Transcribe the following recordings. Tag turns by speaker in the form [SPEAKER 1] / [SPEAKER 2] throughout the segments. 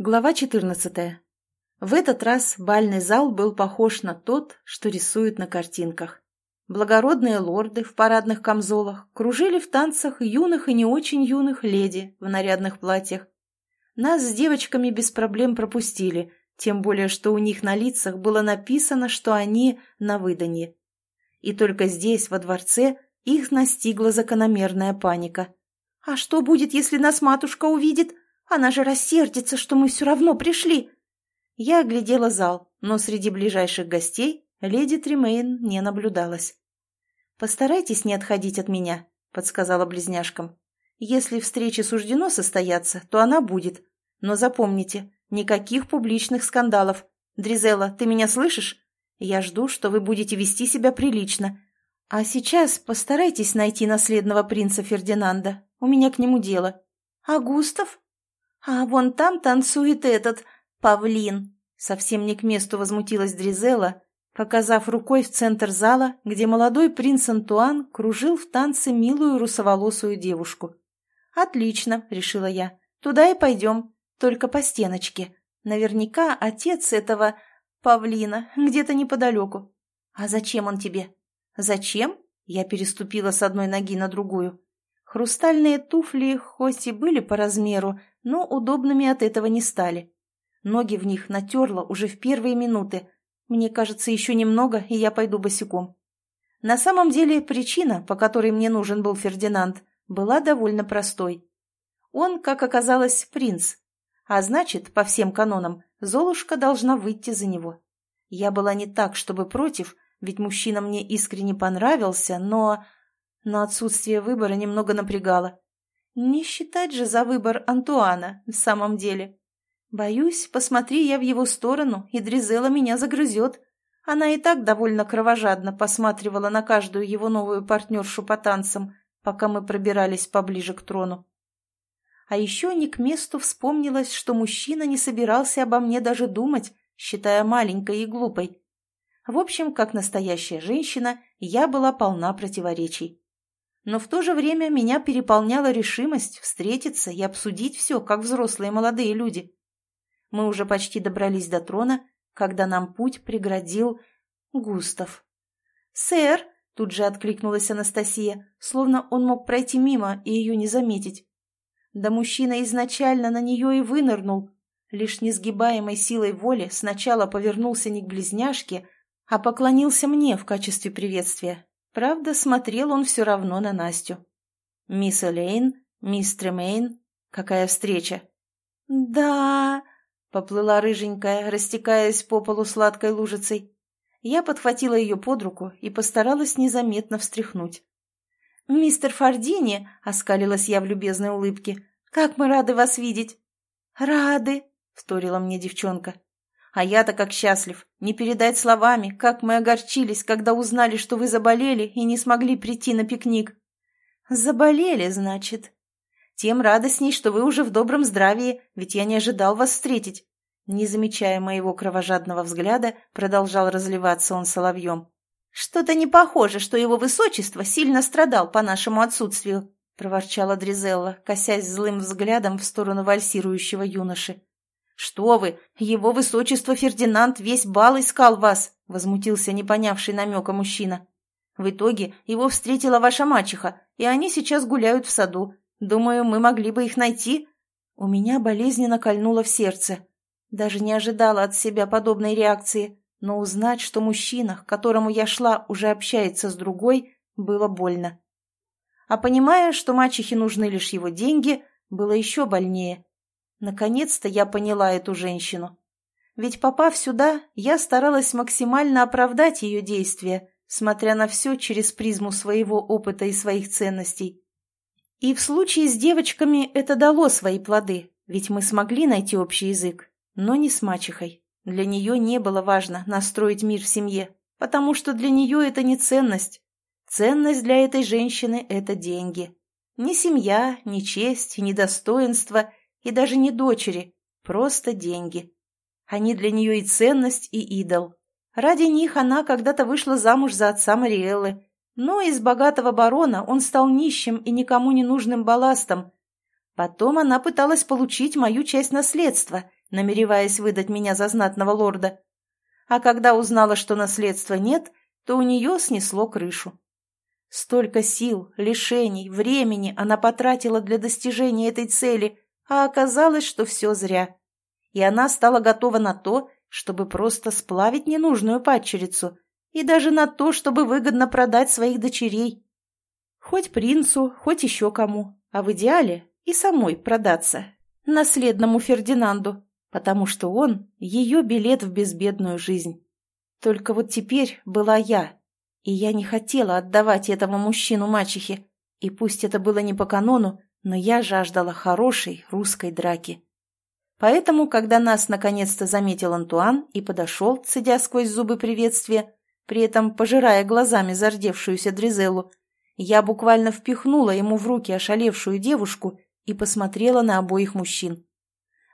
[SPEAKER 1] Глава 14. В этот раз бальный зал был похож на тот, что рисуют на картинках. Благородные лорды в парадных камзолах кружили в танцах юных и не очень юных леди в нарядных платьях. Нас с девочками без проблем пропустили, тем более, что у них на лицах было написано, что они на выданье. И только здесь, во дворце, их настигла закономерная паника. «А что будет, если нас матушка увидит?» Она же рассердится, что мы все равно пришли. Я оглядела зал, но среди ближайших гостей леди Тримейн не наблюдалась. «Постарайтесь не отходить от меня», — подсказала близняшкам. «Если встрече суждено состояться, то она будет. Но запомните, никаких публичных скандалов. Дризела, ты меня слышишь? Я жду, что вы будете вести себя прилично. А сейчас постарайтесь найти наследного принца Фердинанда. У меня к нему дело». «А Густав?» «А вон там танцует этот павлин!» Совсем не к месту возмутилась Дризела, показав рукой в центр зала, где молодой принц Антуан кружил в танце милую русоволосую девушку. «Отлично», — решила я, — «туда и пойдем, только по стеночке. Наверняка отец этого павлина где-то неподалеку. А зачем он тебе?» «Зачем?» — я переступила с одной ноги на другую. Хрустальные туфли хоть и были по размеру, но удобными от этого не стали. Ноги в них натерла уже в первые минуты. Мне кажется, еще немного, и я пойду босиком. На самом деле причина, по которой мне нужен был Фердинанд, была довольно простой. Он, как оказалось, принц. А значит, по всем канонам, Золушка должна выйти за него. Я была не так, чтобы против, ведь мужчина мне искренне понравился, но но отсутствие выбора немного напрягало. Не считать же за выбор Антуана в самом деле. Боюсь, посмотри я в его сторону, и Дризела меня загрызет. Она и так довольно кровожадно посматривала на каждую его новую партнершу по танцам, пока мы пробирались поближе к трону. А еще не к месту вспомнилось, что мужчина не собирался обо мне даже думать, считая маленькой и глупой. В общем, как настоящая женщина, я была полна противоречий но в то же время меня переполняла решимость встретиться и обсудить все, как взрослые молодые люди. Мы уже почти добрались до трона, когда нам путь преградил Густав. «Сэр!» — тут же откликнулась Анастасия, словно он мог пройти мимо и ее не заметить. Да мужчина изначально на нее и вынырнул, лишь несгибаемой силой воли сначала повернулся не к близняшке, а поклонился мне в качестве приветствия. Правда, смотрел он все равно на Настю. «Мисс Элейн, мисс Тремейн, какая встреча?» «Да...» — поплыла рыженькая, растекаясь по полу сладкой лужицей. Я подхватила ее под руку и постаралась незаметно встряхнуть. «Мистер Фордини», — оскалилась я в любезной улыбке, — «как мы рады вас видеть!» «Рады!» — вторила мне девчонка. А я-то как счастлив. Не передать словами, как мы огорчились, когда узнали, что вы заболели и не смогли прийти на пикник. Заболели, значит. Тем радостней, что вы уже в добром здравии, ведь я не ожидал вас встретить. Не замечая моего кровожадного взгляда, продолжал разливаться он соловьем. «Что-то не похоже, что его высочество сильно страдал по нашему отсутствию», — проворчала Дризелла, косясь злым взглядом в сторону вальсирующего юноши. «Что вы! Его высочество Фердинанд весь бал искал вас!» — возмутился непонявший намека мужчина. «В итоге его встретила ваша мачеха, и они сейчас гуляют в саду. Думаю, мы могли бы их найти». У меня болезненно кольнуло в сердце. Даже не ожидала от себя подобной реакции, но узнать, что мужчина, к которому я шла, уже общается с другой, было больно. А понимая, что мачехе нужны лишь его деньги, было еще больнее. Наконец-то я поняла эту женщину. Ведь попав сюда, я старалась максимально оправдать ее действия, смотря на все через призму своего опыта и своих ценностей. И в случае с девочками это дало свои плоды, ведь мы смогли найти общий язык, но не с мачехой. Для нее не было важно настроить мир в семье, потому что для нее это не ценность. Ценность для этой женщины – это деньги. Ни семья, ни честь, ни достоинство и даже не дочери, просто деньги. Они для нее и ценность, и идол. Ради них она когда-то вышла замуж за отца Мариэллы, но из богатого барона он стал нищим и никому не нужным балластом. Потом она пыталась получить мою часть наследства, намереваясь выдать меня за знатного лорда. А когда узнала, что наследства нет, то у нее снесло крышу. Столько сил, лишений, времени она потратила для достижения этой цели, а оказалось, что все зря. И она стала готова на то, чтобы просто сплавить ненужную падчерицу, и даже на то, чтобы выгодно продать своих дочерей. Хоть принцу, хоть еще кому, а в идеале и самой продаться, наследному Фердинанду, потому что он — ее билет в безбедную жизнь. Только вот теперь была я, и я не хотела отдавать этого мужчину мачехе, и пусть это было не по канону, но я жаждала хорошей русской драки. Поэтому, когда нас наконец-то заметил Антуан и подошел, цедя сквозь зубы приветствия, при этом пожирая глазами зардевшуюся Дризеллу, я буквально впихнула ему в руки ошалевшую девушку и посмотрела на обоих мужчин.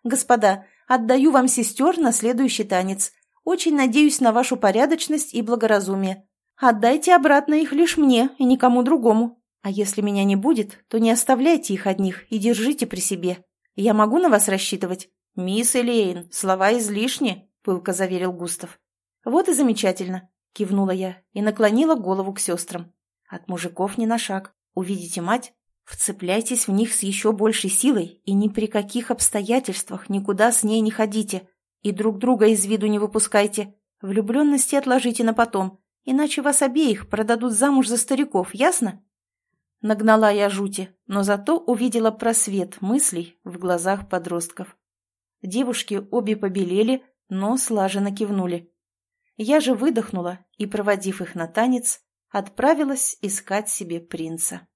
[SPEAKER 1] «Господа, отдаю вам сестер на следующий танец. Очень надеюсь на вашу порядочность и благоразумие. Отдайте обратно их лишь мне и никому другому. А если меня не будет, то не оставляйте их одних и держите при себе. Я могу на вас рассчитывать?» «Мисс Элейн, слова излишни», — пылко заверил Густав. «Вот и замечательно», — кивнула я и наклонила голову к сестрам. «От мужиков не на шаг. Увидите мать, Вцепляйтесь в них с еще большей силой и ни при каких обстоятельствах никуда с ней не ходите. И друг друга из виду не выпускайте. Влюбленности отложите на потом, иначе вас обеих продадут замуж за стариков, ясно? Нагнала я жути, но зато увидела просвет мыслей в глазах подростков. Девушки обе побелели, но слаженно кивнули. Я же выдохнула и, проводив их на танец, отправилась искать себе принца.